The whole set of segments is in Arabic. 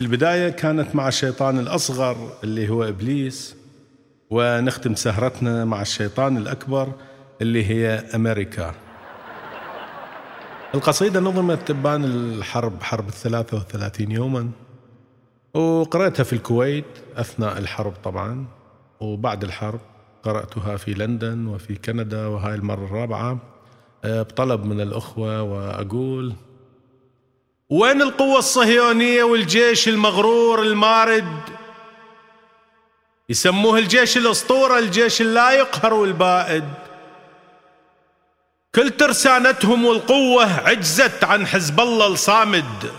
البداية كانت مع الشيطان الأصغر اللي هو إبليس ونختم سهرتنا مع الشيطان الأكبر اللي هي أمريكا. القصيدة نظمت تبان الحرب حرب الثلاثة وثلاثين يوما وقرأتها في الكويت أثناء الحرب طبعا وبعد الحرب قرأتها في لندن وفي كندا وهاي المرة الرابعة آه، بطلب من الأخوة وأقول وين القوة الصهيونية والجيش المغرور المارد؟ يسموه الجيش الأسطورة الجيش اللا يقهر والبائد كل ترسانتهم والقوة عجزت عن حزب الله الصامد.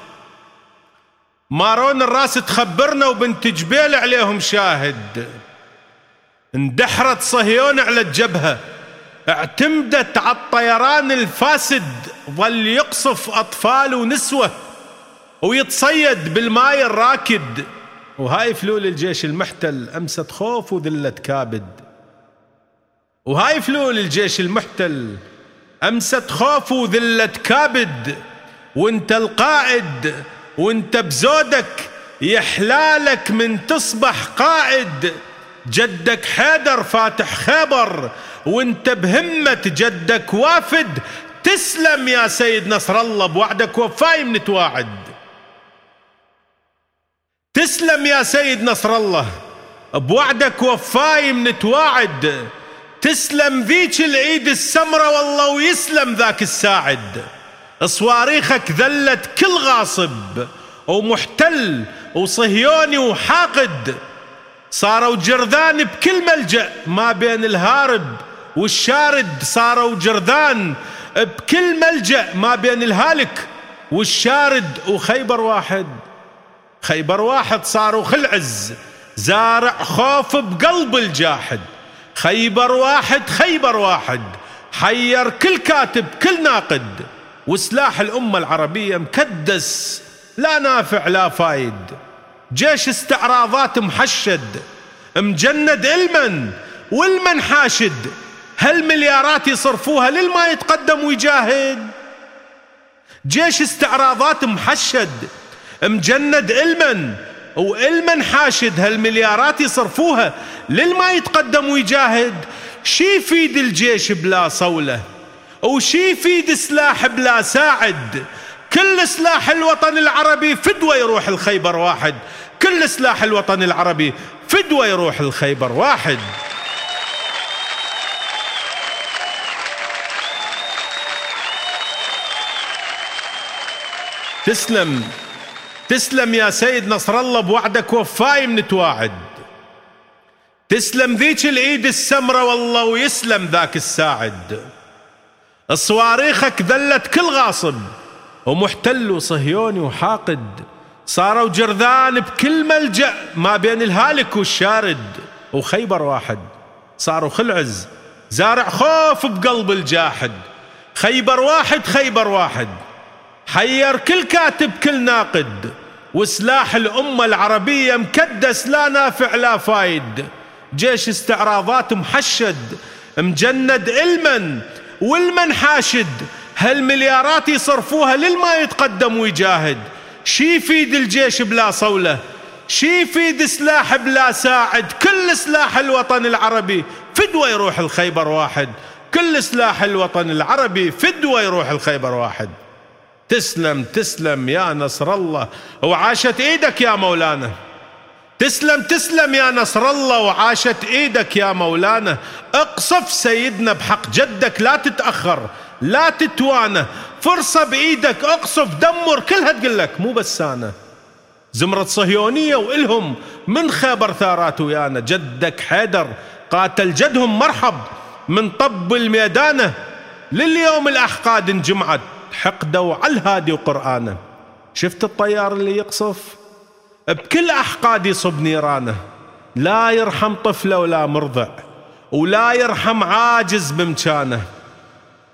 مارون الراس تخبرنا وبنت جبيل عليهم شاهد. اندحرت صهيون على الجبهة. اعتمدت على الطيران الفاسد ظل يقصف أطفال ونسوة ويتصيد بالماي الراكد. وهاي فلول الجيش المحتل أمست خوف وذلة كابد. وهاي فلول الجيش المحتل أمست خوف وذلة كابد. وانت القائد وانت بزودك يحلالك من تصبح قائد جدك حيدر فاتح خيبر وانت بهمة جدك وافد تسلم يا سيد نصر الله بوعدك وفاي منتواعد تسلم يا سيد نصر الله بوعدك وفاي منتواعد تسلم ذيك العيد السمرة والله ويسلم ذاك الساعد. صواريخك ذلت كل غاصب ومحتل وصهيوني وحاقد. صاروا جرذان بكل ملجأ ما بين الهارب والشارد صاروا جرذان بكل ملجأ ما بين الهالك والشارد وخيبر واحد. خيبر واحد صاروا خلعز زارع خوف بقلب الجاحد. خيبر واحد خيبر واحد حير كل كاتب كل ناقد. وسلاح الأمة العربية مكدس لا نافع لا فايد. جيش استعراضات محشد مجند علما والمن حاشد. هالمليارات يصرفوها للما يتقدم ويجاهد؟ جيش استعراضات محشد مجند علما وعلما حاشد هالمليارات يصرفوها للما يتقدم ويجاهد؟ شي يفيد الجيش بلا صولة وشي يفيد سلاح بلا ساعد. كل سلاح الوطن العربي فدوة يروح الخيبر واحد. كل سلاح الوطن العربي فدوة يروح الخيبر واحد. تسلم. تسلم يا سيد نصر الله بوعدك وفاي منتواعد تسلم ذيك الايد السمرة والله ويسلم ذاك الساعد. صواريخك ذلت كل غاصب ومحتل وصهيوني وحاقد. صاروا جرذان بكل ملجأ ما بين الهالك والشارد وخيبر واحد. صاروا خلعز زارع خوف بقلب الجاحد. خيبر واحد خيبر واحد. حير كل كاتب كل ناقد. وسلاح الأمة العربية مكدس لا نافع لا فايد. جيش استعراضات محشد مجند علما والمن حاشد. هالمليارات يصرفوها للما يتقدم ويجاهد. شي يفيد الجيش بلا صولة؟ شي يفيد سلاح بلا ساعد؟ كل سلاح الوطن العربي فدوة يروح الخيبر واحد. كل سلاح الوطن العربي فدوة يروح الخيبر واحد. تسلم تسلم يا نصر الله. وعاشت إيدك يا مولانا. تسلم تسلم يا نصر الله. وعاشت إيدك يا مولانا. اقصف سيدنا بحق جدك. لا تتأخر لا تتوانى. فرصة بإيدك اقصف دمر كلها تقول لك مو بس أنا. زمرة صهيونية وإلهم من خبر ثارات ويانا. جدك حيدر قاتل جدهم مرحب من طب الميدانة. لليوم الأحقاد انجمعت. حقدوا على الهادي وقرآنه. شفت الطيار اللي يقصف؟ بكل أحقاد يصب نيرانه. لا يرحم طفله ولا مرضع ولا يرحم عاجز بمكانه.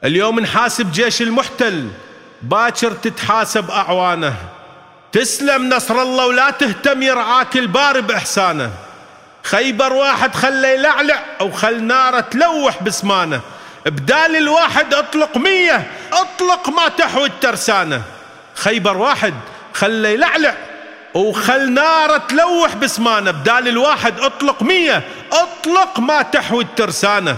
اليوم نحاسب جيش المحتل باكر تتحاسب أعوانه. تسلم نصر الله ولا تهتم يرعاك البار بإحسانه. خيبر واحد خله يلعلع أو خل ناره تلوح بسمانه. بدال الواحد اطلق مية اطلق ما تحوي الترسانة. خيبر واحد خله يلعلع وخل نار تلوح بسمانة. بدال الواحد اطلق مية اطلق ما تحوي الترسانة.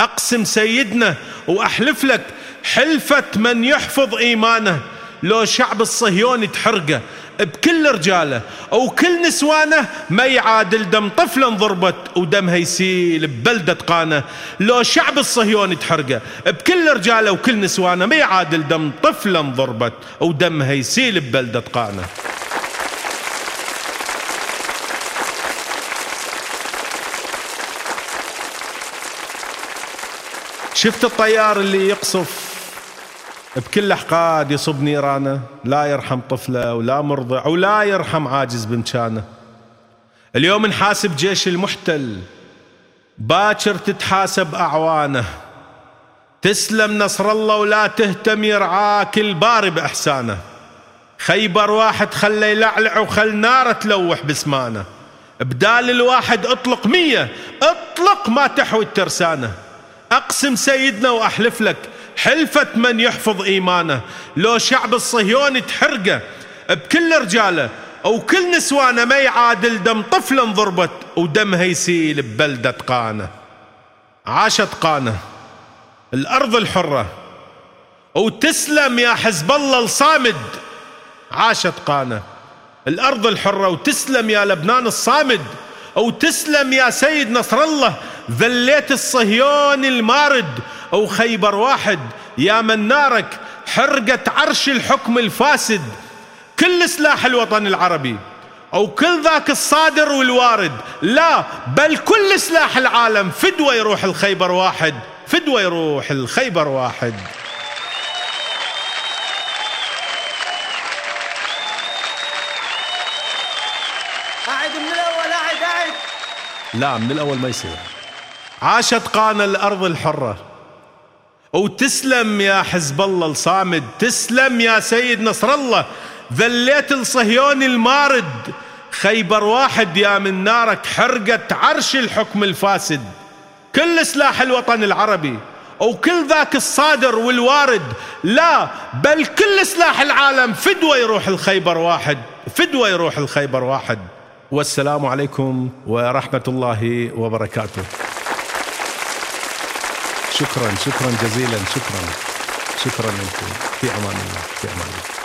اقسم سيدنا واحلف لك حلفة من يحفظ ايمانه. لو شعب الصهيوني تحرقه بكل رجاله وكل نسوانه ما يعادل دم طفل ضربت ودمها يسيل ببلدة قانة. لو شعب الصهيوني تحرقه بكل رجاله وكل نسوانه ما يعادل دم طفل ضربت ودمها يسيل ببلدة قانة. شفت الطيار اللي يقصف؟ بكل أحقاد يصب نيرانه لا يرحم طفله ولا مرضع ولا يرحم عاجز بامكانه اليوم نحاسب جيش المحتل باكر تتحاسب أعوانه. تسلم نصر الله ولا تهتم يرعاك الباري بإحسانه. خيبر واحد خلى يلعلع وخل نار تلوح بسمانه. بدال الواحد اطلق مية اطلق ما تحوي الترسانه. أقسم سيدنا وأحلف لك حلفة من يحفظ إيمانه. لو شعب الصهيوني تحرقه بكل رجاله أو كل نسوانه ما يعادل دم طفل ضربت ودمها يسيل ببلدة قانة. عاشت قانة. الأرض الحرة. وتسلم يا حزب الله الصامد. عاشت قانة. الأرض الحرة. وتسلم يا لبنان الصامد. وتسلم يا سيد نصر الله. ذليت الصهيون المارد. أو خيبر واحد يا من نارك حرقت عرش الحكم الفاسد. كل سلاح الوطن العربي أو كل ذاك الصادر والوارد. لا بل كل سلاح العالم. فدوى يروح الخيبر واحد. فدوى يروح الخيبر واحد. قاعد من الأول قاعد قاعد. لا من الأول ما يصير. عاشت قانا الأرض الحرة. وتسلم يا حزب الله الصامد تسلم يا سيد نصر الله. ذليت الصهيوني المارد خيبر واحد يا من نارك حرقت عرش الحكم الفاسد. كل سلاح الوطن العربي وكل ذاك الصادر والوارد لا بل كل سلاح العالم فدوى يروح الخيبر واحد فدوى يروح الخيبر واحد. والسلام عليكم ورحمة الله وبركاته. شكرا شكرا جزيلا شكرا. شكرا لكم في أمان الله في أمان الله.